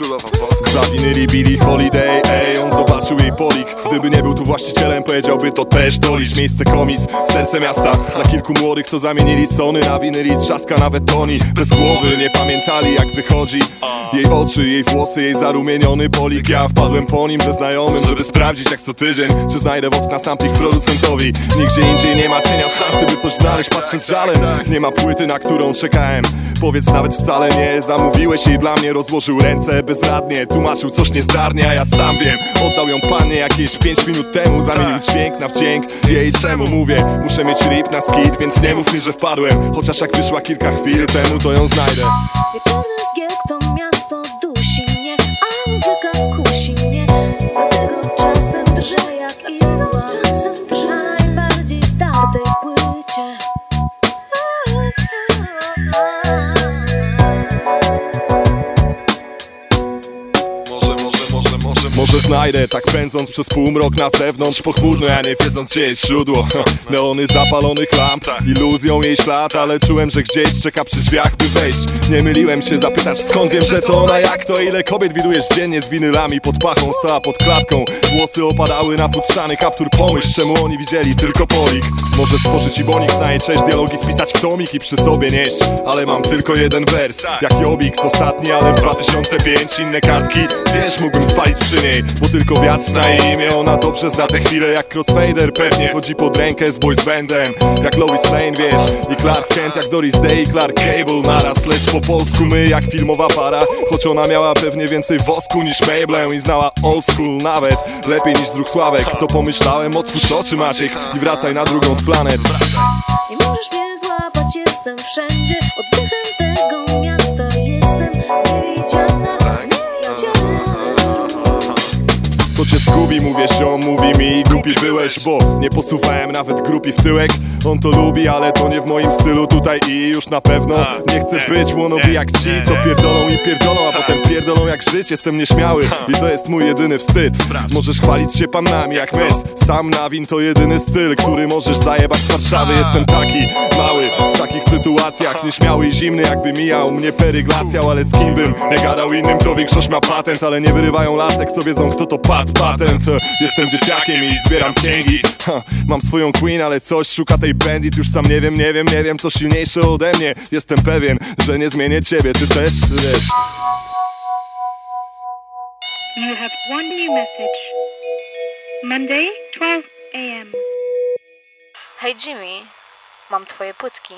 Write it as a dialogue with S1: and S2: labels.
S1: Królowa Polska Zawinęli, holiday, ej, on zobaczył jej polik. Gdyby nie był tu właścicielem, powiedziałby to też dolisz. Miejsce komis, serce miasta. Dla kilku młodych, co zamienili Sony Na winyli trzaska nawet Toni. Bez głowy, nie pamiętali jak wychodzi. Jej oczy, jej włosy, jej zarumieniony polik. Ja wpadłem po nim ze znajomym, żeby sprawdzić jak co tydzień Czy znajdę wosk na samplik producentowi. Nigdzie indziej nie ma cienia szansy, by coś znaleźć Patrzę z żalem, nie ma płyty, na którą czekałem. Powiedz nawet wcale nie Zamówiłeś jej. Dla mnie, rozłożył ręce bezradnie Tłumaczył coś niezdarnie, a ja sam wiem. Oddał ją panie jakieś 5 minut temu Zamienił dźwięk na wdzięk. Jej czemu mówię, muszę mieć rip na skit Więc nie mów mi, że wpadłem. Chociaż jak wyszła kilka chwil temu, to ją znajdę.
S2: Wieczorny zgiełk to
S1: może, znajdę, tak pędząc przez półmrok na zewnątrz Pochmurno, ja nie wiedząc gdzie jest źródło. Neony zapalonych lamp, iluzją jej ślad Ale czułem, że gdzieś czeka przy drzwiach, by wejść. Nie myliłem się zapytać skąd wiem, że to ona Jak to, ile kobiet widujesz dziennie z winylami Pod pachą, stała pod klatką. Włosy opadały na futrzany kaptur Pomyśl, czemu oni widzieli tylko polik. Może stworzyć i bonik, znaje cześć Dialogi spisać w tomik i przy sobie nieść. Ale mam tylko jeden wers Jak Jobik z ostatni, ale w 2005 Inne kartki, wiesz, mógłbym spalić przy niej Bo tylko wiatr na jej imię. Ona dobrze zna te chwile jak Crossfader Pewnie chodzi pod rękę z boys bandem. Jak Lois Lane, wiesz I Clark Kent jak Doris Day i Clark Cable Naraz, lecz po polsku my jak filmowa para. Choć ona miała pewnie więcej wosku niż Maybelline I znała old school nawet Lepiej niż druk Sławek To pomyślałem, otwórz oczy Maciek I wracaj na drugą z planet.
S2: Nie możesz mnie złapać, jestem wszędzie. Oddechem tego
S1: To cię zgubi, mówię ziom, mówi mi Głupi byłeś, bo nie posuwałem nawet grupi w tyłek. On to lubi, ale to nie w moim stylu tutaj i już na pewno Nie chcę być wannabe jak ci, co pierdolą i pierdolą A potem pierdolą jak żyć, jestem nieśmiały. I to jest mój jedyny wstyd. Możesz chwalić się panami jak mes. Sam nawin to jedyny styl, który możesz zajebać z Warszawy Jestem taki mały takich sytuacjach Nieśmiały i zimny jakby mijał mnie peryglacjał Ale z kim bym nie gadał innym to większość ma patent Ale nie wyrywają lasek, co wiedzą kto to padł patent. Jestem dzieciakiem i zbieram księgi. ha, Mam swoją queen, ale coś szuka tej bandit Już sam nie wiem, nie wiem, nie wiem, to silniejsze ode mnie. Jestem pewien, że nie zmienię ciebie, ty też wiesz.
S3: You have one new message. Monday, 12 a.m.
S2: Hej Jimmy, mam twoje płytki.